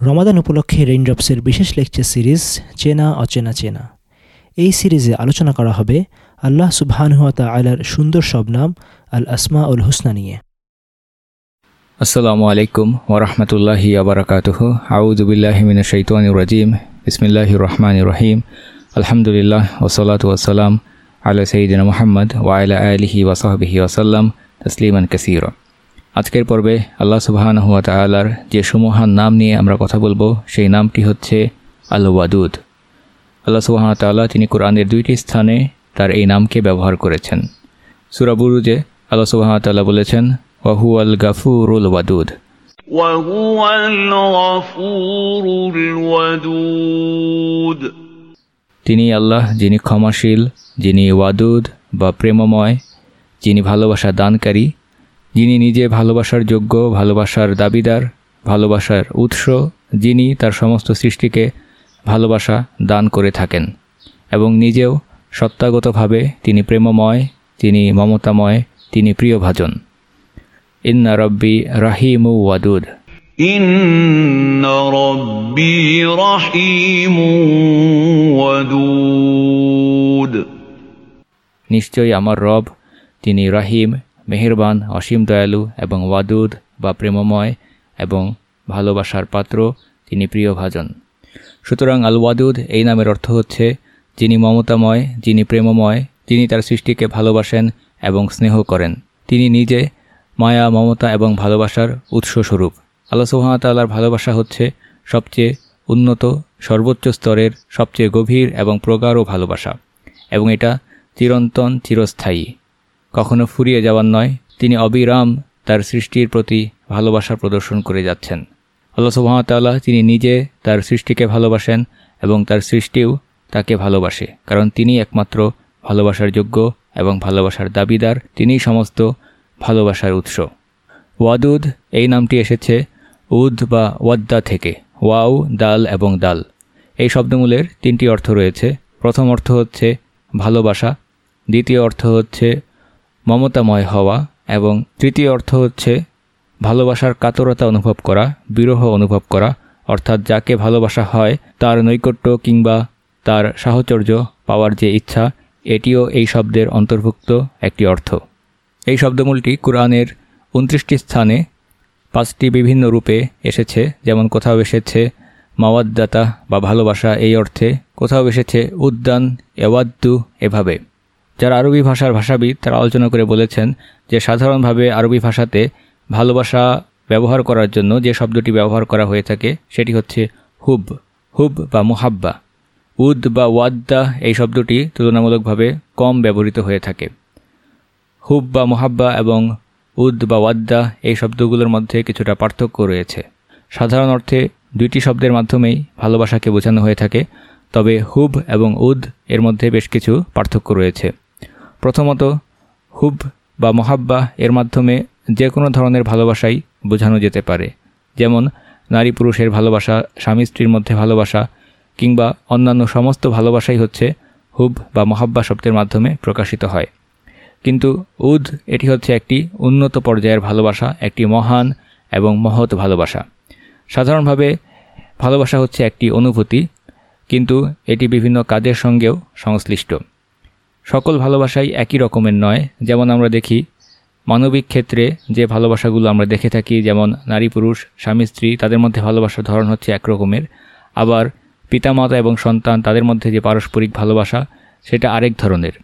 রমাদান উপলক্ষে রেইনড্রপসের বিশেষ lecture series চেনা, অচেনা, চেনা। এই সিরিজে আলোচনা করা হবে আল্লাহ সুবহানহুয়া তালার সুন্দর সব নাম, আল আসমা উল হুসনা নিয়ে। আসসালামু আলাইকুম ওরহমতুল্লাহি আবরকাতহ আউজুবিল্লাহমিন শৈতানুর রাজিম। বিসমিল্লাহ রহমান রহিম। আলহামদুলিল্লাহ ওসলাত ওসালাম আল্লাহ সঈদিন মোহাম্মদ ওয়াইলা আলহি ওয়াসাহবিহি ওসাল্লাম তসলিমান কাসির। আজকের পর্বে আল্লাহ সুবাহান হুয়া তালার যে সুমহান নাম নিয়ে আমরা কথা বলবো সেই নামটি হচ্ছে আল ওয়াদুদ আল্লাহ সুবাহান তাল্লাহ তিনি কোরআনের দুইটি স্থানে তার এই নামকে ব্যবহার করেছেন সুরাবুরুজে আল্লাহ সুবাহান তাল্লাহ বলেছেন ওয়াহু আল গাফুরুল ওয়াদুদ وهو الغفور الودود তিনি আল্লাহ যিনি ক্ষমাশীল যিনি ওয়াদুদ বা প্রেমময় যিনি ভালোবাসা দানকারী যিনি নিজে ভালোবাসার যোগ্য ভালোবাসার দাবিদার ভালোবাসার উৎস যিনি তার সমস্ত সৃষ্টিকে ভালোবাসা দান করে থাকেন এবং নিজেও সত্তাগতভাবে তিনি প্রেমময় তিনি মমতাময় তিনি প্রিয়ভাজন ইন্না রব্বি রাহিমু ওয়াদুদ إن ربي رحيم ودود নিশ্চয়ই আমার রব তিনি রাহিম মেহেরবান, অসীম দয়ালু এবং ওয়াদুদ বা প্রেমময় এবং ভালোবাসার পাত্র তিনি প্রিয়ভাজন সুতরাং আল ওয়াদুদ এই নামের অর্থ হচ্ছে, যিনি মমতাময়, যিনি প্রেমময়, যিনি তার সৃষ্টিকে ভালোবাসেন এবং স্নেহ করেন। তিনি নিজে মায়া, মমতা এবং ভালোবাসার উৎসস্বরূপ আল্লাহ সুহামতাল্লাহর ভালোবাসা হচ্ছে সবচেয়ে উন্নত, সর্বোচ্চ স্তরের, সবচেয়ে গভীর এবং প্রগাঢ় ভালোবাসা এবং এটা চিরন্তন, চিরস্থায়ী। কখনো ফুরিয়ে যাওয়ার নয়, তিনি অবিরাম তার সৃষ্টির প্রতি ভালোবাসা প্রদর্শন করে যাচ্ছেন। আল্লাহ সুহামতাল্লাহ তিনি নিজে তার সৃষ্টিকে ভালোবাসেন এবং তার সৃষ্টিও তাকে ভালোবাসে, কারণ তিনি একমাত্র ভালোবাসার যোগ্য এবং ভালোবাসার দাবিদার, তিনিই সমস্ত ভালোবাসার উৎস। ওয়াদুদ, এই নামটি এসেছে উদ বা ওয়াদ্দা থেকে ওয়াউ দাল এবং দাল। এই শব্দমূলের তিনটি অর্থ রয়েছে। প্রথম অর্থ হচ্ছে ভালোবাসা, দ্বিতীয় অর্থ হচ্ছে মমতাময় হওয়া এবং তৃতীয় অর্থ হচ্ছে ভালোবাসার কাতরতা অনুভব করা, বিরহ অনুভব করা, অর্থাৎ যাকে ভালোবাসা হয় তার নৈকট্য কিংবা তার সাহচর্য পাওয়ার যে ইচ্ছা, এটিও এই শব্দের অন্তর্ভুক্ত একটি অর্থ। এই শব্দমূলটি কোরআনের উনত্রিশটি স্থানে পাঁচটি বিভিন্ন রূপে এসেছে, যেমন কোথাও এসেছে মাওয়াদ্দাতা বা ভালোবাসা এই অর্থে, কোথাও এসেছে উদ্যান এওয়াদ্দু এভাবে। যারা আরবি ভাষার ভাষাবিদ, তারা আলোচনা করে বলেছেন যে সাধারণভাবে আরবি ভাষাতে ভালোবাসা ব্যবহার করার জন্য যে শব্দটি ব্যবহার করা হয়ে থাকে, সেটি হচ্ছে হুব হুব বা মুহাব্বা। উদ বা ওয়াদ্দা এই শব্দটি তুলনামূলকভাবে কম ব্যবহৃত হয়ে থাকে। হুব বা মোহাব্বা এবং উদ বা ওয়াদ্দা এই শব্দগুলোর মধ্যে কিছুটা পার্থক্য রয়েছে। সাধারণ অর্থে দুইটি শব্দের মাধ্যমেই ভালোবাসাকে বোঝানো হয়ে থাকে, তবে হুব এবং উদ এর মধ্যে বেশ কিছু পার্থক্য রয়েছে। প্রথমত, হুব বা মহাব্বা এর মাধ্যমে যে কোনো ধরনের ভালোবাসাই বোঝানো যেতে পারে। যেমন, নারী পুরুষের ভালোবাসা, স্বামী স্ত্রীর মধ্যে ভালোবাসা, কিংবা অন্যান্য সমস্ত ভালোবাসাই হচ্ছে হুব বা মহাব্বা শব্দের মাধ্যমে প্রকাশিত হয়। কিন্তু উদ, এটি হচ্ছে একটি উন্নত পর্যায়ের ভালোবাসা, একটি মহান এবং মহৎ ভালোবাসা। সাধারণভাবে ভালোবাসা হচ্ছে একটি অনুভূতি, কিন্তু এটি বিভিন্ন কাজের সঙ্গেও সংশ্লিষ্ট। সকল ভালোবাসাই একই রকমের নয়। যেমন আমরা দেখি, মানবিক ক্ষেত্রে যে ভালোবাসাগুলো আমরা দেখে থাকি, যেমন নারী পুরুষ, স্বামী স্ত্রী, তাদের মধ্যে ভালোবাসার ধরন হচ্ছে এক রকমের। আবার পিতামাতা এবং সন্তান, তাদের মধ্যে যে পারস্পরিক ভালোবাসা, সেটা আরেক ধরনের।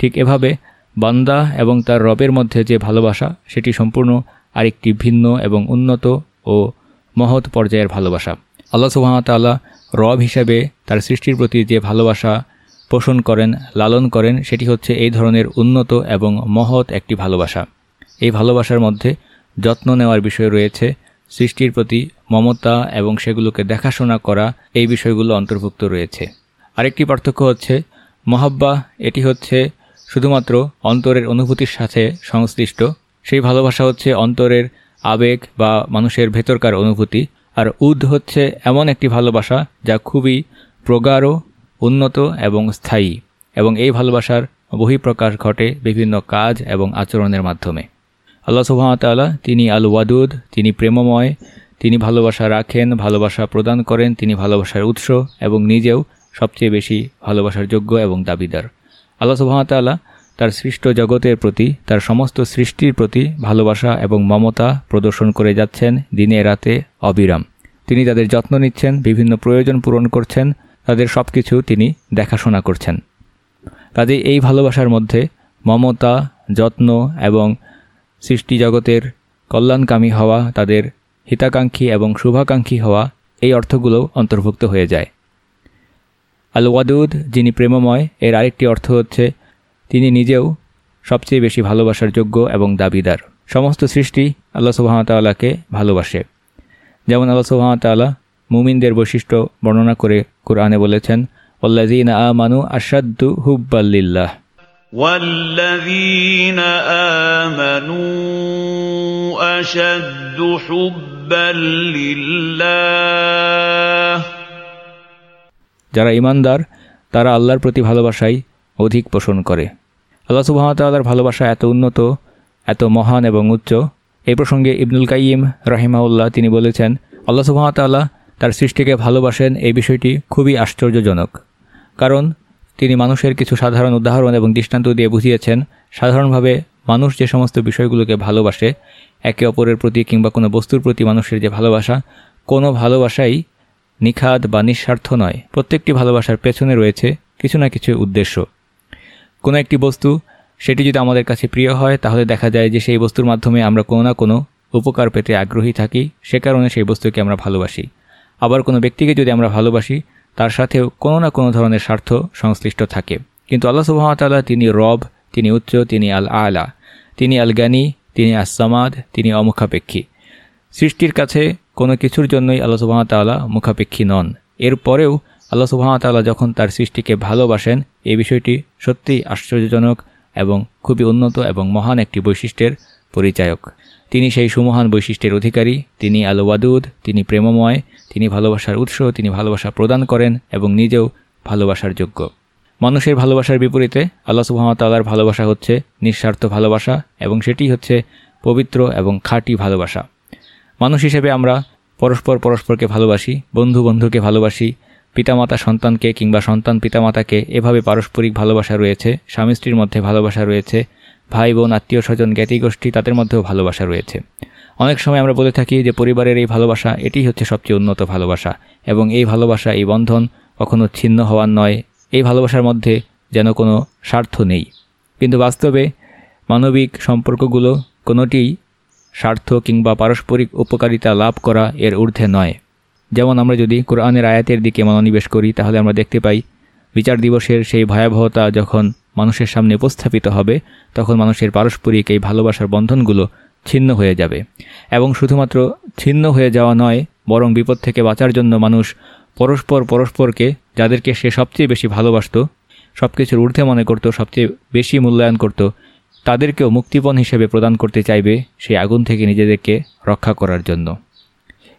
ঠিক এভাবে বান্দা এবং তার রবের মধ্যে যে ভালোবাসা, সেটি সম্পূর্ণ আরেকটি ভিন্ন এবং উন্নত ও মহৎ পর্যায়ের ভালোবাসা। আল্লাহ সুবাহতাল্লাহ রব হিসাবে তার সৃষ্টির প্রতি যে ভালোবাসা পোষণ করেন, লালন করেন, সেটি হচ্ছে এই ধরনের উন্নত এবং মহৎ একটি ভালোবাসা। এই ভালোবাসার মধ্যে যত্ন নেওয়ার বিষয় রয়েছে, সৃষ্টির প্রতি মমতা এবং সেগুলোকে দেখাশোনা করা, এই বিষয়গুলো অন্তর্ভুক্ত রয়েছে। আরেকটি পার্থক্য হচ্ছে মহাব্বা, এটি হচ্ছে শুধুমাত্র অন্তরের অনুভূতির সাথে সংশ্লিষ্ট। সেই ভালোবাসা হচ্ছে অন্তরের আবেগ বা মানুষের ভেতরকার অনুভূতি। আর উদ হচ্ছে এমন একটি ভালোবাসা যা খুবই প্রগাঢ় উন্নত এবং স্থায়ী, এবং এই ভালোবাসার বহিঃপ্রকাশ ঘটে বিভিন্ন কাজ এবং আচরণের মাধ্যমে। আল্লাহ সুহামতাল্লাহ তিনি আল ওয়াদুদ তিনি প্রেমময়, তিনি ভালোবাসা রাখেন, ভালোবাসা প্রদান করেন, তিনি ভালোবাসার উৎস এবং নিজেও সবচেয়ে বেশি ভালোবাসার যোগ্য এবং দাবিদার। আল্লাহ সুহামতাল্লাহ তার সৃষ্ট জগতের প্রতি, তার সমস্ত সৃষ্টির প্রতি ভালোবাসা এবং মমতা প্রদর্শন করে যাচ্ছেন দিনে রাতে অবিরাম। তিনি তাদের যত্ন নিচ্ছেন, বিভিন্ন প্রয়োজন পূরণ করছেন তাদের সব কিছু তিনি দেখাশোনা করছেন। কাজে এই ভালোবাসার মধ্যে মমতা, যত্ন এবং সৃষ্টি জগতের কল্যাণকামী হওয়া, তাদের হিতাকাঙ্ক্ষী এবং শুভাকাঙ্ক্ষী হওয়া এই অর্থগুলো অন্তর্ভুক্ত হয়ে যায়। আল ওয়াদুদ যিনি প্রেমময়, এর আরেকটি অর্থ হচ্ছে তিনি নিজেও সবচেয়ে বেশি ভালোবাসার যোগ্য এবং দাবিদার। সমস্ত সৃষ্টি আল্লাহ সুবাহতাল্লাহকে ভালোবাসে। যেমন আল্লাহ সুবাহতাল্লাহ মুমিনদের বৈশিষ্ট্য বর্ণনা করে কোরআনে বলেছেন ওল্লাজিন আমানু আসাদ্দু হুব্বাল্লিল্লাহ والذين آمنوا أشد حبا لله যারা ইমানদার তারা আল্লাহর প্রতি ভালোবাসাই অধিক পোষণ করে আল্লাহ সুবাহতাল্লাহর ভালোবাসা এত উন্নত এত মহান এবং উচ্চ এই প্রসঙ্গে ইবনুল কাইম রাহিমাউল্লাহ তিনি বলেছেন আল্লাহ সুবাহতাল্লাহ তার সৃষ্টিকে ভালোবাসেন এই বিষয়টি খুবই আশ্চর্যজনক। কারণ তিনি মানুষের কিছু সাধারণ উদাহরণ এবং দৃষ্টান্ত দিয়ে বুঝিয়েছেন, সাধারণভাবে মানুষ যে সমস্ত বিষয়গুলোকে ভালোবাসে, একে অপরের প্রতি কিংবা কোনো বস্তুর প্রতি মানুষের যে ভালোবাসা, কোনো ভালোবাসাই নিখাদ বা নিঃস্বার্থ নয়। প্রত্যেকটি ভালোবাসার পেছনে রয়েছে কিছু না কিছু উদ্দেশ্য। কোনো একটি বস্তু, সেটি যদি আমাদের কাছে প্রিয় হয়, তাহলে দেখা যায় যে সেই বস্তুর মাধ্যমে আমরা কোনো না কোনো উপকার পেতে আগ্রহী থাকি। সে কারণে সেই বস্তুকে আমরা ভালোবাসি। আবার কোনো ব্যক্তিকে যদি আমরা ভালোবাসি, তার সাথেও কোনো না কোনো ধরনের স্বার্থ সংশ্লিষ্ট থাকে। কিন্তু আল্লাহ সুহামতাল্লাহ তিনি রব, তিনি উচ্চ, তিনি আল আলা তিনি আল জ্ঞানী তিনি আসামাদ তিনি অমুখাপেক্ষী। সৃষ্টির কাছে কোনো কিছুর জন্যই আল্লাহ সুবাহতাল্লাহ মুখাপেক্ষী নন। এরপরেও আল্লাহ সুবাহতাল্লাহ যখন তার সৃষ্টিকে ভালোবাসেন এই বিষয়টি সত্যিই আশ্চর্যজনক এবং খুবই উন্নত এবং মহান একটি বৈশিষ্ট্যের পরিচায়ক। তিনি সেই সুমহান বৈশিষ্ট্যের অধিকারী, তিনি আল ওয়াদুদ তিনি প্রেমময় তিনি ভালোবাসার উৎস, তিনি ভালোবাসা প্রদান করেন এবং নিজেও ভালোবাসার যোগ্য। মানুষের ভালোবাসার বিপরীতে আল্লাহ সুহামতাল্লাহর ভালোবাসা হচ্ছে নিঃস্বার্থ ভালোবাসা এবং সেটি হচ্ছে পবিত্র এবং খাঁটি ভালোবাসা। মানুষ হিসেবে আমরা পরস্পর পরস্পরকে ভালোবাসি বন্ধু বন্ধুকে ভালোবাসি, পিতামাতা সন্তানকে কিংবা সন্তান পিতামাতাকে এভাবে পারস্পরিক ভালোবাসা রয়েছে স্বামী স্ত্রীর মধ্যে ভালোবাসা রয়েছে ভাই বোন আত্মীয় স্বজন জ্ঞাতিগোষ্ঠী তাদের মধ্যেও ভালোবাসা রয়েছে। অনেক সময় আমরা বলে থাকি যে পরিবারের এই ভালোবাসা এটি হচ্ছে সবচেয়ে উন্নত ভালোবাসা। এবং এই ভালোবাসা, এই বন্ধন কখনো ছিন্ন হওয়ার নয়। এই ভালোবাসার মধ্যে যেন কোনো স্বার্থ নেই। কিন্তু বাস্তবে মানবিক সম্পর্কগুলো কোনোটিই স্বার্থ কিংবা পারস্পরিক উপকারিতা লাভ করা এর ঊর্ধ্বে নয়। যেমন আমরা যদি কোরআনের আয়াতের দিকে মনোনিবেশ করি, তাহলে আমরা দেখতে পাই, বিচার দিবসের সেই ভয়াবহতা যখন মানুষের সামনে উপস্থাপিত হবে, তখন মানুষের পারস্পরিক এই ভালোবাসার বন্ধনগুলো ছিন্ন হয়ে যাবে। এবং শুধুমাত্র ছিন্ন হয়ে যাওয়া নয়, বরং বিপদ থেকে বাঁচার জন্য মানুষ পরস্পর পরস্পরকে, যাদেরকে সে সবচেয়ে বেশি ভালোবাসত সব কিছুর ঊর্ধ্বে মনে করত, সবচেয়ে বেশি মূল্যায়ন করত, তাদেরকেও মুক্তিপণ হিসেবে প্রদান করতে চাইবে সেই আগুন থেকে নিজেদেরকে রক্ষা করার জন্য।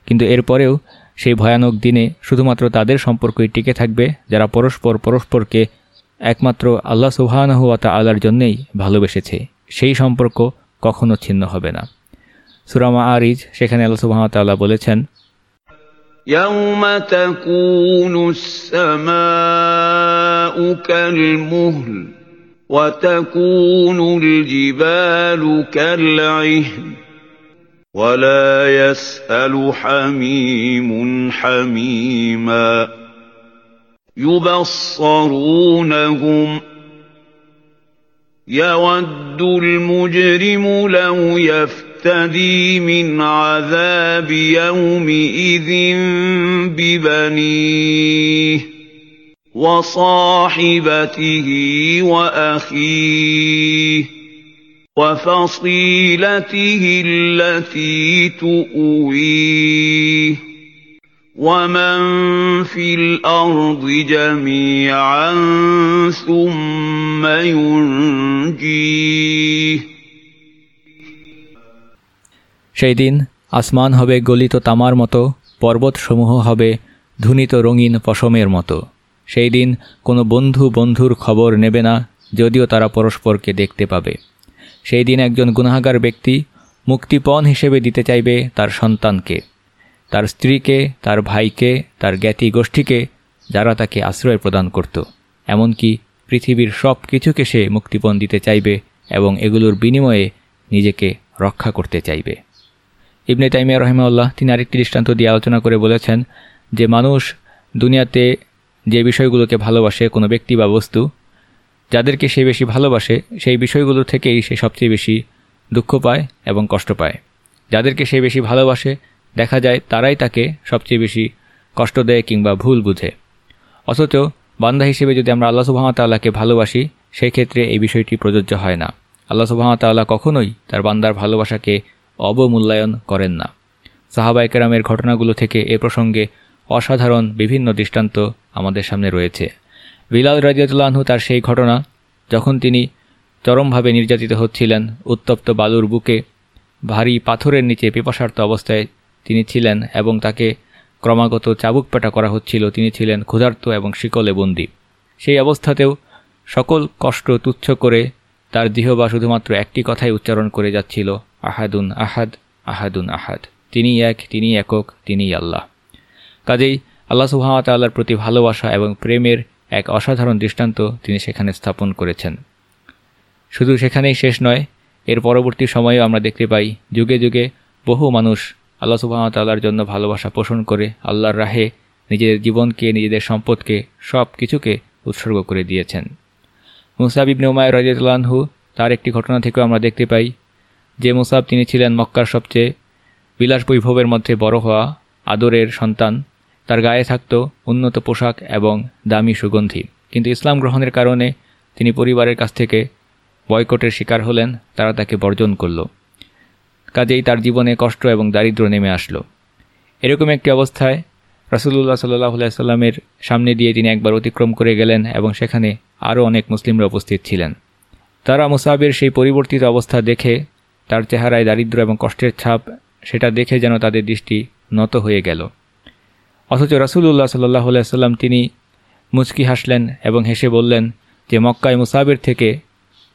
কিন্তু এরপরেও সেই ভয়ানক দিনে শুধুমাত্র তাদের সম্পর্কই টিকে থাকবে, যারা পরস্পর পরস্পরকে একমাত্র আল্লাহ সুবাহানহুয়াতা আল্লাহর জন্যেই ভালোবেসেছে। সেই সম্পর্ক কখনো ছিন্ন হবে না সুরামা আরিজ সেখানে আল্লাহ সুবাহতাল্লাহ বলেছেন يوم تكون السماء كالمهل وتكون الجبال كالعهن ولا يسأل حميم حميما يبصرونهم يود المجرم لو يفتدي من عذاب يومئذ ببنيه وصاحبته وأخيه وفصيلته التي تؤويه ومن في الارض جميعا ثم ينجيه সেই দিন আসমান হবে গলিত তামার মতো পর্বতসমূহ হবে ধুনিত রঙিন পশমের মতো সেই দিন কোনো বন্ধু বন্ধুর খবর নেবে না যদিও তারা পরস্পরকে দেখতে পাবে সেই দিন একজন গুনাহাগার ব্যক্তি মুক্তিপণ হিসেবে দিতে চাইবে তার সন্তানকে তার স্ত্রীকে, তার ভাইকে, তার জ্ঞাতি গোষ্ঠীকে যারা তাকে আশ্রয় প্রদান করত। এমনকি পৃথিবীর সব কিছুকে সে মুক্তিপণ দিতে চাইবে এবং এগুলোর বিনিময়ে নিজেকে রক্ষা করতে চাইবে। ইবনে তাইমিয়া রহমাউল্লাহ তিনি আরেকটি দৃষ্টান্ত দিয়ে আলোচনা করে বলেছেন যে মানুষ দুনিয়াতে যে বিষয়গুলোকে ভালোবাসে, কোনো ব্যক্তি বা বস্তু, যাদেরকে সে বেশি ভালোবাসে, সেই বিষয়গুলো থেকেই সে সবচেয়ে বেশি দুঃখ পায় এবং কষ্ট পায়। যাদেরকে সে বেশি ভালোবাসে দেখা যায় তারাই তাকে সবচেয়ে বেশি কষ্ট দেয় কিংবা ভুল বুঝে। অথচ বান্দা হিসেবে যদি আমরা আল্লাহ সুবাহতাল্লাহকে ভালোবাসি, সেই ক্ষেত্রে এই বিষয়টি প্রযোজ্য হয় না। আল্লাহ সুবাহতাল্লাহ কখনোই তার বান্দার ভালোবাসাকে অবমূল্যায়ন করেন না। সাহাবাইকেরামের ঘটনাগুলো থেকে এ প্রসঙ্গে অসাধারণ বিভিন্ন দৃষ্টান্ত আমাদের সামনে রয়েছে। বিলাল রাজিয়াতুল্লাহু তার সেই ঘটনা, যখন তিনি চরমভাবে নির্যাতিত হচ্ছিলেন, উত্তপ্ত বালুর বুকে ভারী পাথরের নিচে পিপাসার্থ অবস্থায় তিনি ছিলেন এবং তাকে ক্রমাগত চাবুক পেটা করা হচ্ছিল। তিনি ছিলেন ক্ষুধার্ত এবং শিকলে বন্দী। সেই অবস্থাতেও সকল কষ্ট তুচ্ছ করে তার জিহবা শুধুমাত্র একটি কথাই উচ্চারণ করে যাচ্ছিল, আহাদুন আহাদ আহাদুন আহাদ। তিনি এক তিনি একক তিনি আল্লাহ। কাজেই আল্লাহ সুহামতাল্লাহর প্রতি ভালোবাসা এবং প্রেমের এক অসাধারণ দৃষ্টান্ত তিনি সেখানে স্থাপন করেছেন। শুধু সেখানেই শেষ নয়, এর পরবর্তী সময়েও আমরা দেখতে পাই, যুগে যুগে বহু মানুষ আল্লাহ সুবাহতাল্লাহর জন্য ভালোবাসা পোষণ করে আল্লাহর রাহে নিজেদের জীবনকে, নিজেদের সম্পদকে সব কিছুকে উৎসর্গ করে দিয়েছেন। মুসাব ইবনে উমায় রাজিউল্লাহু তার একটি ঘটনা থেকেও আমরা দেখতে পাই যে মুসাব তিনি ছিলেন মক্কার সবচেয়ে বিলাস বৈভবের মধ্যে বড় হওয়া আদরের সন্তান। তার গায়ে থাকত উন্নত পোশাক এবং দামি সুগন্ধি। কিন্তু ইসলাম গ্রহণের কারণে তিনি পরিবারের কাছ থেকে বয়কটের শিকার হলেন, তারা তাকে বর্জন করল। কাজেই তার জীবনে কষ্ট এবং দারিদ্র নেমে আসলো। এরকম একটি অবস্থায় রাসুল্লাহ সাল্লাহ সাল্লামের সামনে দিয়ে তিনি একবার অতিক্রম করে গেলেন এবং সেখানে আরও অনেক মুসলিমরা উপস্থিত ছিলেন। তারা মুসাবের সেই পরিবর্তিত অবস্থা দেখে, তার চেহারায় দারিদ্র এবং কষ্টের ছাপ, সেটা দেখে যেন তাদের দৃষ্টি নত হয়ে গেল। অথচ রাসুল্লাহ সাল্লাহ সাল্লাম তিনি মুচকি হাসলেন এবং হেসে বললেন যে, মক্কায় মুসাবের থেকে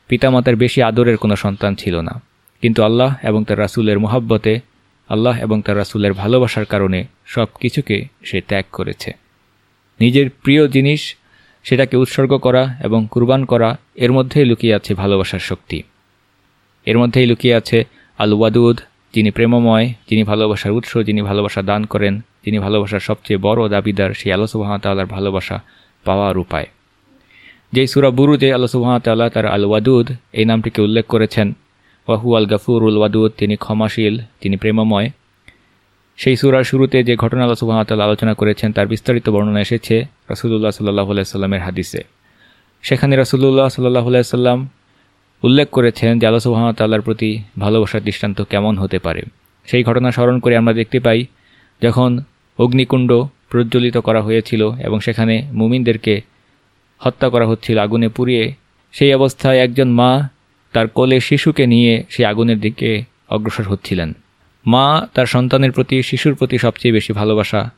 পিতামাতার বেশি আদরের কোনো সন্তান ছিল না। কিন্তু আল্লাহ এবং তার রাসুলের মোহাব্বতে, আল্লাহ এবং তার রাসুলের ভালোবাসার কারণে সব কিছুকে সে ত্যাগ করেছে। নিজের প্রিয় জিনিস, সেটাকে উৎসর্গ করা এবং কুরবান করা, এর মধ্যেই লুকিয়ে আছে ভালোবাসার শক্তি। এর মধ্যেই লুকিয়ে আছে আল ওয়াদুদ যিনি প্রেমময়, যিনি ভালোবাসার উৎস, যিনি ভালোবাসা দান করেন, যিনি ভালোবাসার সবচেয়ে বড় দাবিদার, সেই আল্লাহ সুবাহতাল্লাহর ভালোবাসা পাওয়ার উপায়। যেই সুরা বুরুজে আল্লাহ সুবাহতাল্লাহ তার আল ওয়াদুদ এই নামটিকে উল্লেখ করেছেন ওয়াহু আল গাফুর উল ওয়াদুদ, তিনি ক্ষমাশীল, তিনি প্রেমময়। সেই সুরার শুরুতে যে ঘটনা আল্লাহ সুবাহতাল্লাহ আলোচনা করেছেন, তার বিস্তারিত বর্ণনা এসেছে রসুল্লাহ সাল্লাহ সাল্লামের হাদিসে। সেখানে রসুল্লাহ সাল্লাহ সাল্লাম উল্লেখ করেছেন যে আল্লাহ সুবাহতাল্লাহর প্রতি ভালোবাসার দৃষ্টান্ত কেমন হতে পারে। সেই ঘটনা স্মরণ করে আমরা দেখতে পাই, যখন অগ্নিকুণ্ড প্রজ্বলিত করা হয়েছিল এবং সেখানে মুমিনদেরকে হত্যা করা হচ্ছিল, আগুনে পুড়িয়ে, সেই অবস্থায় একজন মা তার কোলে শিশুকে নিয়ে সেই আগুনের দিকে অগ্রসর হচ্ছিলেন। মা তার সন্তানের প্রতি, শিশুর প্রতি সবচেয়ে বেশি ভালোবাসা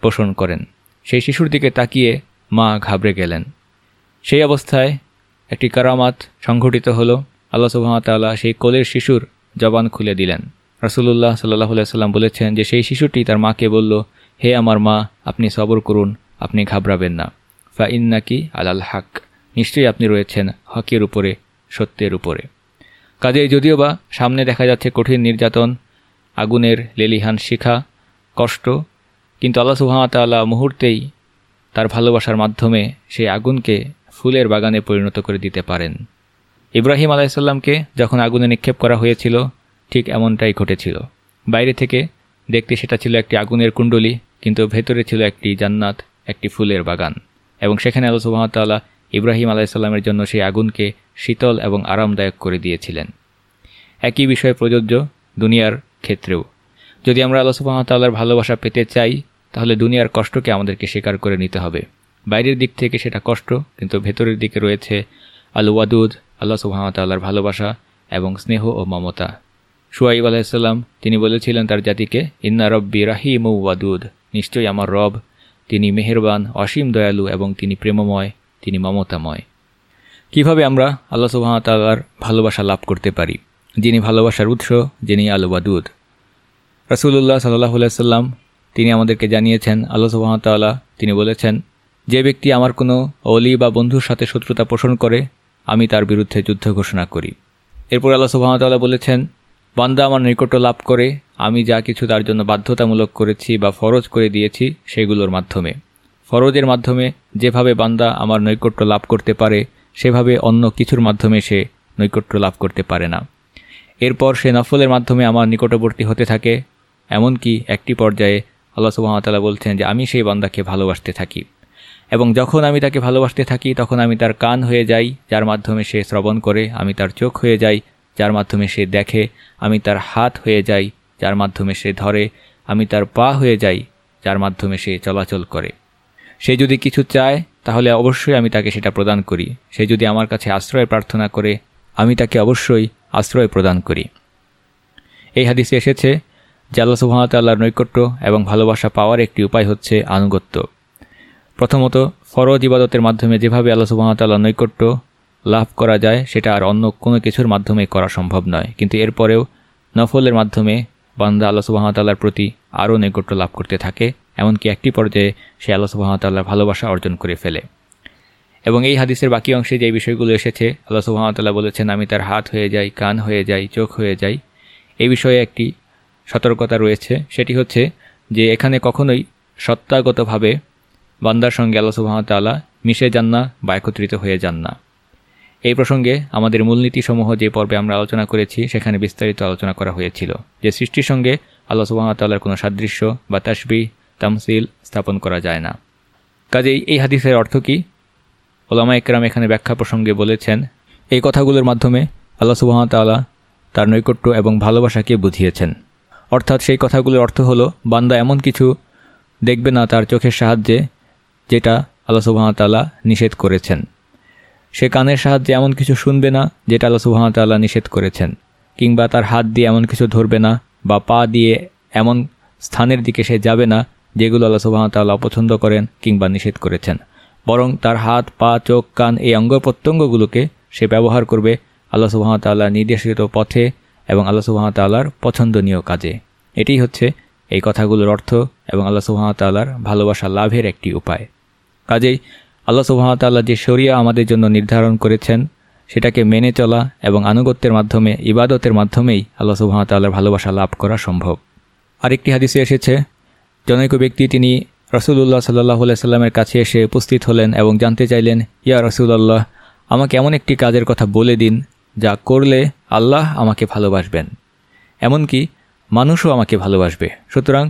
পোষণ করেন। সেই শিশুর দিকে তাকিয়ে মা ঘাবড়ে গেলেন। সেই অবস্থায় একটি কারামাত সংঘটিত হলো। আল্লাহ সুবাহতাল্লাহ সেই কোলের শিশুর জবান খুলে দিলেন। রসুল্লাহ সাল্লাহ সাল্লাম বলেছেন যে সেই শিশুটি তার মাকে বলল, হে আমার মা, আপনি সবর করুন, আপনি ঘাবড়াবেন না। ফা ইন্নাকি আলাল হাক, নিশ্চয়ই আপনি রয়েছেন হকের উপরে সত্যের উপরে। কাজেই যদিও বা সামনে দেখা যাচ্ছে কঠিন নির্যাতন, আগুনের লেলিহান শিখা, কষ্ট, কিন্তু আল্লাহ সুহামতাল্লাহ মুহূর্তেই তার ভালোবাসার মাধ্যমে সেই আগুনকে ফুলের বাগানে পরিণত করে দিতে পারেন। ইব্রাহিম আলাইসাল্লামকে যখন আগুনে নিক্ষেপ করা হয়েছিল, ঠিক এমনটাই ঘটেছিল। বাইরে থেকে দেখতে সেটা ছিল একটি আগুনের কুণ্ডলি, কিন্তু ভেতরে ছিল একটি জান্নাত, একটি ফুলের বাগান। এবং সেখানে আল্লাহ সুবাহতাল্লাহ ইব্রাহিম আলাইসাল্লামের জন্য সেই আগুনকে শীতল এবং আরামদায়ক করে দিয়েছিলেন। একই বিষয় প্রযোজ্য দুনিয়ার ক্ষেত্রেও। যদি আমরা আল্লাহ সুবাহতাল্লাহর ভালোবাসা পেতে চাই, তাহলে দুনিয়ার কষ্টকে আমাদেরকে স্বীকার করে নিতে হবে। বাইরের দিক থেকে সেটা কষ্ট, কিন্তু ভেতরের দিকে রয়েছে আল ওয়াদুদ আল্লাহ সুবাহতাল্লাহর ভালোবাসা এবং স্নেহ ও মমতা। সুয়াইব আলাইসাল্লাম তিনি বলেছিলেন তার জাতিকে, ইন্না রব্বি রাহিম ওয়াদুদ, নিশ্চয়ই আমার রব, তিনি মেহেরবান, অসীম দয়ালু এবং তিনি প্রেমময়, তিনি মমতাময়। কীভাবে আমরা আল্লাহ সুবাহতাল্লার ভালোবাসা লাভ করতে পারি? যিনি ভালোবাসার উৎস, যিনি আলুবাদুদ রাসুল্লাহ সাল্লাহ সাল্লাম তিনি আমাদেরকে জানিয়েছেন, আল্লাহ সুবাহতাল্লাহ তিনি বলেছেন, যে ব্যক্তি আমার কোনো অলি বা বন্ধুর সাথে শত্রুতা পোষণ করে, আমি তার বিরুদ্ধে যুদ্ধ ঘোষণা করি। এরপর আল্লাহ সুবাহতাল্লাহ বলেছেন, বান্দা আমার নৈকট্য লাভ করে, আমি যা কিছু তার জন্য বাধ্যতামূলক করেছি বা ফরজ করে দিয়েছি, সেগুলোর মাধ্যমে। ফরজের মাধ্যমে যেভাবে বান্দা আমার নৈকট্য লাভ করতে পারে সেভাবে অন্য কিছুর মাধ্যমে সে নৈকট্য লাভ করতে পারে না। এরপর সে নফলের মাধ্যমে আমার নিকটবর্তী হতে থাকে, এমনকি একটি পর্যায়ে আল্লাহ সুবাহতাল্লাহ বলছেন যে, আমি সেই বান্দাকে ভালোবাসতে থাকি। এবং যখন আমি তাকে ভালোবাসতে থাকি, তখন আমি তার কান হয়ে যাই, যার মাধ্যমে সে শ্রবণ করে, আমি তার চোখ হয়ে যাই, যার মাধ্যমে সে দেখে, আমি তার হাত হয়ে যাই, যার মাধ্যমে সে ধরে, আমি তার পা হয়ে যাই, যার মাধ্যমে সে চলাচল করে। সে যদি কিছু চায়, তাহলে অবশ্যই আমি তাকে সেটা প্রদান করি। সে যদি আমার কাছে আশ্রয় প্রার্থনা করে, আমি তাকে অবশ্যই আশ্রয় প্রদান করি। এই হাদিসে এসেছে, যে আল্লাহ সুহামতাল্লাহর নৈকট্য এবং ভালোবাসা পাওয়ার একটি উপায় হচ্ছে আনুগত্য। প্রথমত, ফরজ ইবাদতের মাধ্যমে যেভাবে আল্লাহ সুবাহতাল্লাহ নৈকট্য লাভ করা যায়, সেটা আর অন্য কোনো কিছুর মাধ্যমে করা সম্ভব নয়। কিন্তু এরপরেও নফলের মাধ্যমে বান্দা আল্লাহ সুবাহতাল্লাহর প্রতি আরও নৈকট্য লাভ করতে থাকে। এমনকি একটি পর্যায়ে সে আল্লাহ সুবাহতাল্লাহর ভালোবাসা অর্জন করে ফেলে। এবং এই হাদিসের বাকি অংশে যে বিষয়গুলো এসেছে, আল্লাহ সুবাহতাল্লাহ বলেছেন, আমি তার হাত হয়ে যাই, কান হয়ে যাই, চোখ হয়ে যাই। এই বিষয়ে একটি সতর্কতা রয়েছে। সেটি হচ্ছে যে এখানে কখনোই সত্তাগতভাবে বান্দার সঙ্গে আল্লাহ সুবাহতাল্লাহ মিশে যান না বা একত্রিত হয়ে যান না। এই প্রসঙ্গে আমাদের মূলনীতিসমূহ যে পর্বে আমরা আলোচনা করেছি, সেখানে বিস্তারিত আলোচনা করা হয়েছিল। যে সৃষ্টির সঙ্গে আল্লাহ সুবাহতাল্লাহর কোনো সাদৃশ্য বা তাসবি তামসিল স্থাপন করা যায় না। কাজেই এই হাদিসের অর্থ কী? ওলামা একরাম এখানে ব্যাখ্যা প্রসঙ্গে বলেছেন, এই কথাগুলোর মাধ্যমে আল্লাহ সুবাহতাল্লাহ তার নৈকট্য এবং ভালোবাসাকে বুঝিয়েছেন। অর্থাৎ সেই কথাগুলোর অর্থ হলো, বান্দা এমন কিছু দেখবে না তার চোখের সাহায্যে যেটা আল্লাহ সুবাহতাল্লাহ নিষেধ করেছেন। সে কানের সাহায্যে এমন কিছু শুনবে না যেটা আল্লাহ সুবাহতাল্লাহ নিষেধ করেছেন, কিংবা তার হাত দিয়ে এমন কিছু ধরবে না বা পা দিয়ে এমন স্থানের দিকে সে যাবে না যেগুলো আল্লাহ সুবাহতাল্লাহ অপছন্দ করেন কিংবা নিষেধ করেছেন। বরং তার হাত, পা, চোখ, কান এই অঙ্গ প্রত্যঙ্গগুলোকে সে ব্যবহার করবে আল্লাহ সুবাহতাল্লাহ নির্দেশিত পথে এবং আল্লাহ সুবাহতাল্লাহর পছন্দনীয় কাজে। এটি হচ্ছে এই কথাগুলোর অর্থ এবং আল্লাহ সুবাহতাল্লাহর ভালোবাসা লাভের একটি উপায়। কাজেই আল্লাহ সুবাহতাল্লাহ যে শরিয়া আমাদের জন্য নির্ধারণ করেছেন, সেটাকে মেনে চলা এবং আনুগত্যের মাধ্যমে, ইবাদতের মাধ্যমেই আল্লাহ সুবাহতাল্লাহর ভালোবাসা লাভ করা সম্ভব। আরেকটি হাদিসে এসেছে জনৈক ব্যক্তি তিনি রসুল্লাহ সাল্লাহ সাল্লামের কাছে এসে উপস্থিত হলেন এবং জানতে চাইলেন, ইয়া রসুল্লাহ আমাকে এমন একটি কাজের কথা বলে দিন যা করলে আল্লাহ আমাকে ভালোবাসবেন। এমনকি মানুষও আমাকে ভালোবাসবে। সুতরাং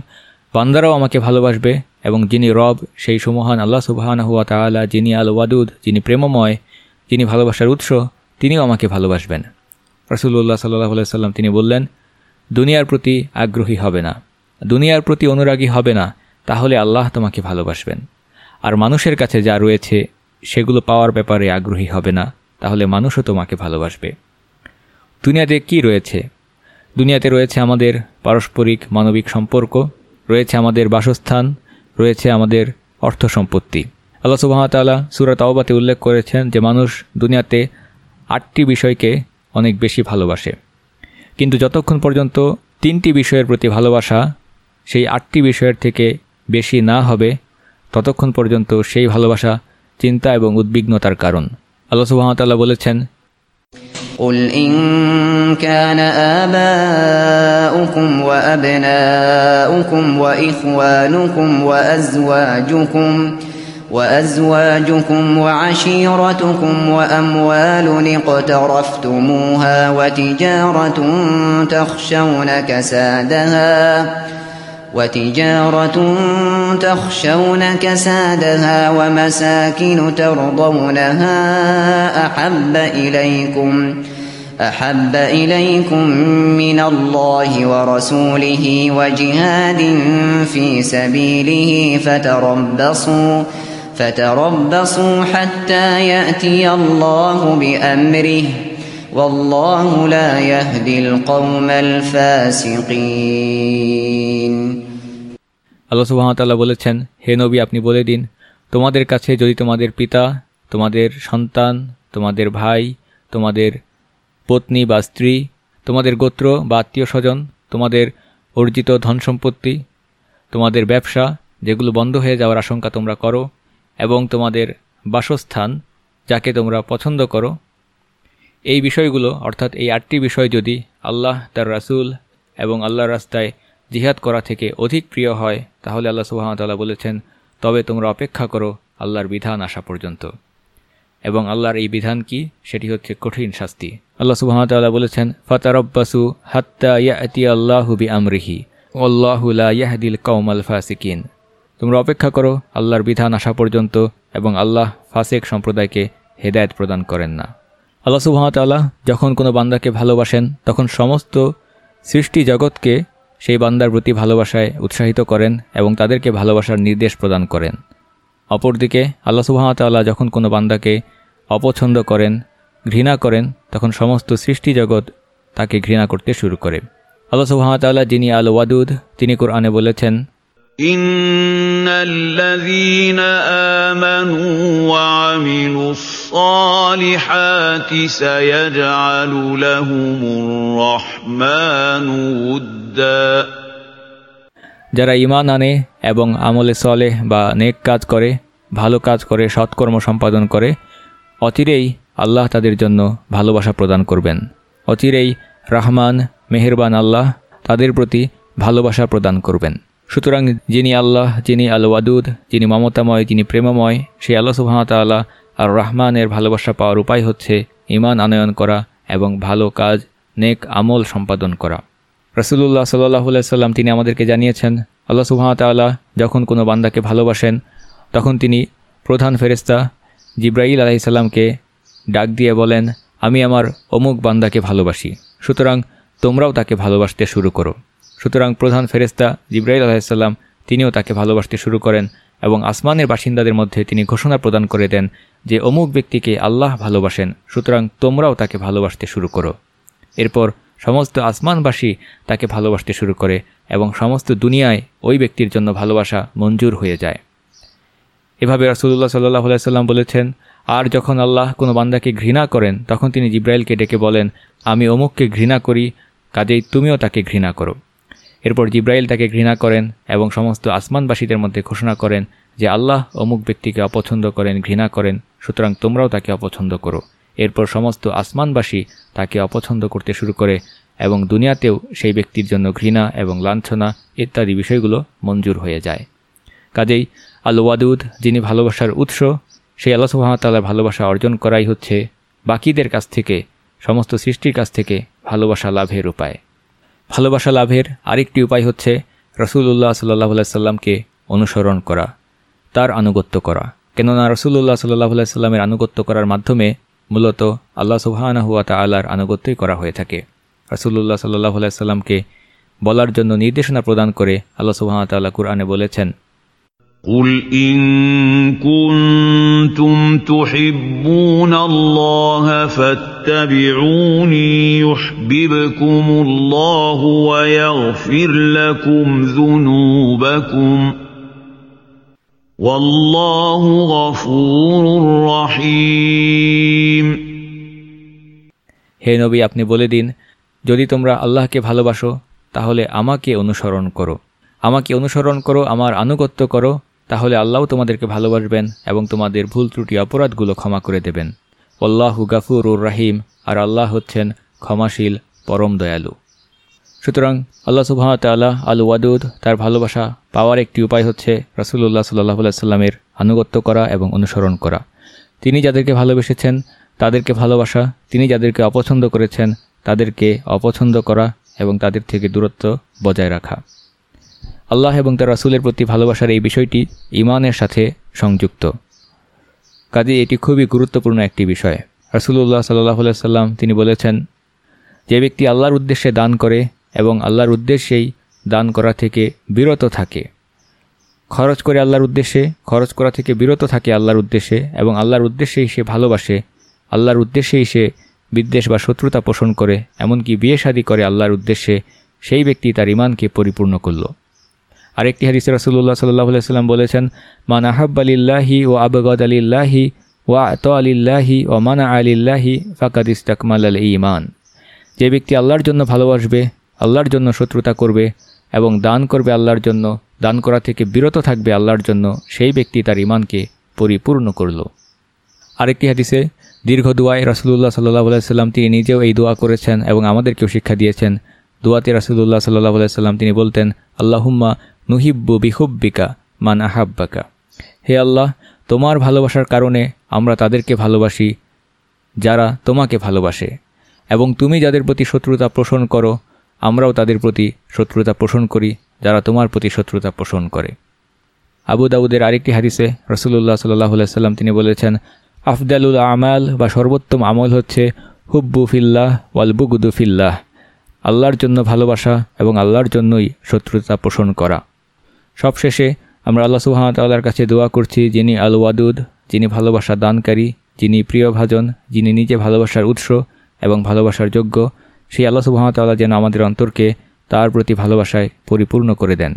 বান্দারাও আমাকে ভালোবাসবে এবং যিনি রব, সেই সুমহান আল্লাহ সুবাহান হুয়া তালা যিনি আল ওয়াদুদ যিনি প্রেমময়, যিনি ভালোবাসার উৎস, তিনিও আমাকে ভালোবাসবেন। রসুল্লাহ সাল্লাহ সাল্লাম তিনি বললেন, দুনিয়ার প্রতি আগ্রহী হবে না। দুনিয়ার প্রতি অনুরাগী হবে না, তাহলে আল্লাহ তোমাকে ভালোবাসবেন। আর মানুষের কাছে যা রয়েছে, সেগুলো পাওয়ার ব্যাপারে আগ্রহী হবে না, তাহলে মানুষও তোমাকে ভালোবাসবে। দুনিয়াতে কি রয়েছে? দুনিয়াতে রয়েছে আমাদের পারস্পরিক মানবিক সম্পর্ক, রয়েছে আমাদের বাসস্থান, রয়েছে আমাদের অর্থ সম্পত্তি। আল্লাহ সুবাহতাল্লাহ সুরাত আওবাতে উল্লেখ করেছেন যে মানুষ দুনিয়াতে আটটি বিষয়কে অনেক বেশি ভালোবাসে। কিন্তু যতক্ষণ পর্যন্ত তিনটি বিষয়ের প্রতি ভালোবাসা সেই আটটি বিষয়ের থেকে বেশি না হবে ততক্ষণ পর্যন্ত সেই ভালোবাসা চিন্তা এবং উদ্বিগ্নতার কারণ আল্লাহ সুবাহতাল্লাহ বলেছেন قل إن كان آباؤكم وأبناؤكم وإخوانكم وأزواجكم وأزواجكم وعشيرتكم وأموال اقترفتموها وتجارة تخشون كسادها وتجارة تخشون كسادها ومساكن ترضونها أحب إليكم أحب إليكم من الله ورسوله وجهاد في سبيله فتربصوا فتربصوا حتى يأتي الله بأمره. والله لا يهدي القوم الفاسقين আল্লাহ সুবাহতাল্লাহ বলেছেন হে নবী আপনি বলে দিন তোমাদের কাছে যদি তোমাদের পিতা তোমাদের সন্তান তোমাদের ভাই তোমাদের পত্নী বা স্ত্রী তোমাদের গোত্র বা আত্মীয় স্বজন তোমাদের অর্জিত ধন সম্পত্তি তোমাদের ব্যবসা যেগুলো বন্ধ হয়ে যাওয়ার আশঙ্কা তোমরা করো এবং তোমাদের বাসস্থান যাকে তোমরা পছন্দ করো এই বিষয়গুলো, অর্থাৎ এই আটটি বিষয় যদি আল্লাহ, তার রাসুল এবং আল্লাহর রাস্তায় জিহাদ করা থেকে অধিক প্রিয় হয়, তাহলে আল্লাহ সুহামতাল্লাহ বলেছেন, তবে তোমরা অপেক্ষা করো আল্লাহর বিধান আসা পর্যন্ত। এবং আল্লাহর এই বিধান কি? সেটি হচ্ছে কঠিন শাস্তি। আল্লাহ সুহামতাল্লাহ বলেছেন, ফাতারব্বাসু হাত্তা ইয়াতি আল্লাহুবি আমরিহি আল্লাহুলা ইয়াহদিল কৌমাল ফাসিকিন। তোমরা অপেক্ষা করো, আল্লাহর বিধান আসা পর্যন্ত এবং আল্লাহ ফাসেক সম্প্রদায়কে হেদায়ত প্রদান করেন না। আল্লাহ সুবাহতাল্লাহ যখন কোনো বান্দাকে ভালোবাসেন, তখন সমস্ত সৃষ্টি জগৎকে সেই বান্দার প্রতি ভালোবাসায় উৎসাহিত করেন এবং তাদেরকে ভালোবাসার নির্দেশ প্রদান করেন। অপরদিকে আল্লাহ সুবাহতাল্লাহ যখন কোনো বান্দাকে অপছন্দ করেন, ঘৃণা করেন, তখন সমস্ত সৃষ্টি জগৎ তাকে ঘৃণা করতে শুরু করে। আল্লাহ সুবাহতাল্লাহ যিনি আল ওয়াদুদ তিনি কোরআনে বলেছেন ইন্নাল্লাযীনা আমানু ওয়া আমিলুস الصالحات سيجعل لهم الرحمن ودا যারা ইমান আনে এবং আমলে সলেহ বা নেক কাজ করে ভালো কাজ করে সৎকর্ম সম্পাদন করে অচিরেই আল্লাহ তাদের জন্য ভালোবাসা প্রদান করবেন অচিরেই রহমান মেহেরবান আল্লাহ তাদের প্রতি ভালোবাসা প্রদান করবেন সুতরাং যিনি আল্লাহ যিনি আল ওয়াদুদ যিনি মমতাময় যিনি প্রেমময় সেই আল্লাহ সুবাহতাল্লাহ আর রহমানের ভালোবাসা পাওয়ার উপায় হচ্ছে ইমান আনয়ন করা এবং ভালো কাজ, নেক আমল সম্পাদন করা। রসুল্লাহ সাল্লাহ সাল্লাম তিনি আমাদেরকে জানিয়েছেন, আল্লাহ সুবাহতাল্লাহ যখন কোনো বান্দাকে ভালোবাসেন, তখন তিনি প্রধান ফেরেস্তা জিব্রাইল আলাইসাল্লামকে ডাক দিয়ে বলেন, আমি আমার অমুক বান্দাকে ভালোবাসি, সুতরাং তোমরাও তাকে ভালোবাসতে শুরু করো। সুতরাং প্রধান ফেরেস্তা জিব্রাইল আলাইসাল্লাম তিনিও তাকে ভালোবাসতে শুরু করেন এবং আসমানের বাসিন্দাদের মধ্যে তিনি ঘোষণা প্রদান করে দেন যে অমুক ব্যক্তিকে আল্লাহ ভালোবাসেন, সুতরাং তোমরাও তাকে ভালোবাসতে শুরু করো। এরপর সমস্ত আসমানবাসী তাকে ভালোবাসতে শুরু করে এবং সমস্ত দুনিয়ায় ওই ব্যক্তির জন্য ভালোবাসা মঞ্জুর হয়ে যায়। এভাবে রাসুল্লাহ সাল্লাহ সাল্লাম বলেছেন, আর যখন আল্লাহ কোনো বান্দাকে ঘৃণা করেন, তখন তিনি জিব্রাইলকে ডেকে বলেন, আমি অমুককে ঘৃণা করি, কাজেই তুমিও তাকে ঘৃণা করো এরপর জিব্রাইল তাকে ঘৃণা করেন এবং সমস্ত আসমানবাসীদের মধ্যে ঘোষণা করেন যে আল্লাহ অমুক ব্যক্তিকে অপছন্দ করেন, ঘৃণা করেন, সুতরাং তোমরাও তাকে অপছন্দ করো। এরপর সমস্ত আসমানবাসী তাকে অপছন্দ করতে শুরু করে এবং দুনিয়াতেও সেই ব্যক্তির জন্য ঘৃণা এবং লাঞ্ছনা ইত্যাদি বিষয়গুলো মঞ্জুর হয়ে যায়। কাজেই আল ওয়াদুদ যিনি ভালোবাসার উৎস, সেই আল্লাহ সুহামতাল্লার ভালোবাসা অর্জন করাই হচ্ছে বাকিদের কাছ থেকে, সমস্ত সৃষ্টির কাছ থেকে ভালোবাসা লাভের উপায়। ভালোবাসা লাভের আরেকটি উপায় হচ্ছে রসুল্লাহ সাল্লাহ সাল্লামকে অনুসরণ করা, তার আনুগত্য করা। কেননা রসুল্লাহ সাল্লাহ সাল্লামের আনুগত্য করার মাধ্যমে মূলত আল্লাহ সুবাহানা হুয়া তাল্লার আনুগত্যই করা হয়ে থাকে। রসুল্লাহ সাল্লাহ সাল্লামকে বলার জন্য নির্দেশনা প্রদান করে আল্লাহ সুবাহ তাল্লাহ কুরআনে বলেছেন قل إن كنتم تحبون الله فاتبعوني يحببكم الله ويغفر لكم ذنوبكم والله غفور رحيم হে নবী আপনি বলে দিন যদি তোমরা আল্লাহকে ভালোবাসো তাহলে আমাকে অনুসরণ করো আমাকে অনুসরণ করো আমার আনুগত্য করো তাহলে আল্লাহ তোমাদেরকে ভালোবাসবেন এবং তোমাদের ভুল ত্রুটি অপরাধগুলো ক্ষমা করে দেবেন। আল্লাহু গাফুর উর রাহিম, আর আল্লাহ হচ্ছেন ক্ষমাশীল, পরম দয়ালু। সুতরাং আল্লাহ সুবাহতাল্লাহ আল ওয়াদুদ তার ভালোবাসা পাওয়ার একটি উপায় হচ্ছে রসুল্লাহ সাল্লাহ সাল্লামের আনুগত্য করা এবং অনুসরণ করা। তিনি যাদেরকে ভালোবেসেছেন, তাদেরকে ভালোবাসা, তিনি যাদেরকে অপছন্দ করেছেন, তাদেরকে অপছন্দ করা এবং তাদের থেকে দূরত্ব বজায় রাখা। আল্লাহ এবং তার রাসুলের প্রতি ভালোবাসার এই বিষয়টি ইমানের সাথে সংযুক্ত। কাজে এটি খুবই গুরুত্বপূর্ণ একটি বিষয়। রাসুল্লাহ সাল্লাহ সাল্লাম তিনি বলেছেন, যে ব্যক্তি আল্লাহর উদ্দেশ্যে দান করে এবং আল্লাহর উদ্দেশ্যেই দান করা থেকে বিরত থাকে, খরচ করে আল্লাহর উদ্দেশ্যে, খরচ করা থেকে বিরত থাকে আল্লাহর উদ্দেশ্যে এবং আল্লাহর উদ্দেশ্যেই সে ভালোবাসে, আল্লাহর উদ্দেশ্যেই সে বিদ্বেষ বা শত্রুতা পোষণ করে, এমনকি বিয়ে শাদী করে আল্লাহর উদ্দেশ্যে সেই ব্যক্তি তার ইমানকে পরিপূর্ণ করল। আরেকটি হাদিসে রসুল্লাহ সাল্লাহ সাল্লাম বলেছেন, মান আহাব আলিল্লাহি ও আবগদ আলিল্লাহি ও আত আলিল্লাহি ও মানা আলিল্লাহি ফাকাদ ইস্তাকমাল আল ইমান যে ব্যক্তি আল্লাহর জন্য ভালোবাসবে, আল্লাহর জন্য শত্রুতা করবে এবং দান করবে আল্লাহর জন্য, দান করা থেকে বিরত থাকবে আল্লাহর জন্য, সেই ব্যক্তি তার ইমানকে পরিপূর্ণ করল। আরেকটি হাদিসে, দীর্ঘ দোয়ায় রাসুলুল্লাহ সাল্লাহ আলাইসাল্লাম তিনি নিজেও এই দোয়া করেছেন এবং আমাদেরকেও শিক্ষা দিয়েছেন। দোয়াতে রাসুলুল্লাহ সাল্লাহ আলাইসাল্লাম তিনি বলতেন, আল্লাহুম্মা নুহিব্বু বিহুব্বিকা মান আহাব্বাকা। হে আল্লাহ, তোমার ভালোবাসার কারণে আমরা তাদেরকে ভালোবাসি, যারা তোমাকে ভালোবাসে। এবং তুমি যাদের প্রতি শত্রুতা পোষণ করো, আমরাও তাদের প্রতি শত্রুতা পোষণ করি, যারা তোমার প্রতি শত্রুতা পোষণ করে। আবু দাউদের আরেকটি হাদিসে রসুল্লাহ সাল্লাহ সাল্লাম তিনি বলেছেন, আফদালুল আমাল বা সর্বোত্তম আমল হচ্ছে হুব্বু ফিল্লাহ ওয়ালবুগুদু ফিল্লাহ। আল্লাহর জন্য ভালোবাসা এবং আল্লাহর জন্যই শত্রুতা পোষণ করা। সবশেষে আমরা আল্লাহ সুহামতাল্লাহর কাছে দোয়া করছি, যিনি আল ওয়াদুদ যিনি ভালোবাসা দানকারী, যিনি প্রিয়ভাজন যিনি নিজে ভালোবাসার উৎস এবং ভালোবাসার যোগ্য, সেই আল্লাহ সুহামতাল্লাহ যেন আমাদের অন্তরকে তার প্রতি ভালোবাসায় পরিপূর্ণ করে দেন।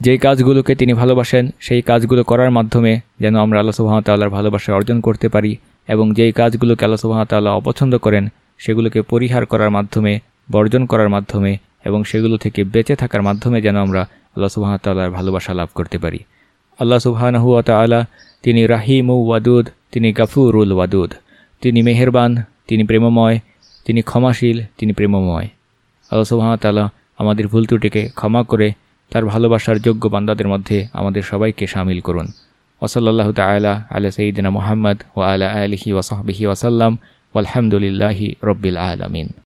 যেই কাজগুলোকে তিনি ভালোবাসেন, সেই কাজগুলো করার মাধ্যমে যেন আমরা আল্লাহ সুহামতাল্লাহর ভালোবাসা অর্জন করতে পারি এবং যেই কাজগুলোকে আল্লাহ সুহামতাল্লাহ অপছন্দ করেন, সেগুলোকে পরিহার করার মাধ্যমে, বর্জন করার মাধ্যমে এবং সেগুলো থেকে বেঁচে থাকার মাধ্যমে যেন আমরা আল্লাহ সুবাহতাল্লাহর ভালোবাসা লাভ করতে পারি। আল্লাহ সুবাহানহুয়া তালা তিনি রাহিম ওয়াদুদ, তিনি গাফুরুল ওয়াদুদ। তিনি মেহেরবান, তিনি প্রেমময়, তিনি ক্ষমাশীল, তিনি প্রেমময়। আল্লাহ সুবাহতাল্লাহ আমাদের ভুল ত্রুটিকে ক্ষমা করে তার ভালোবাসার যোগ্য বান্দাদের মধ্যে আমাদের সবাইকে সামিল করুন। ওসল্লাহ তালা আলা সঈদিনা মোহাম্মদ ও আলা আলহি ওসহবিহি ওসাল্লাম আলহামদুলিল্লাহি রব্বিল আলমিন।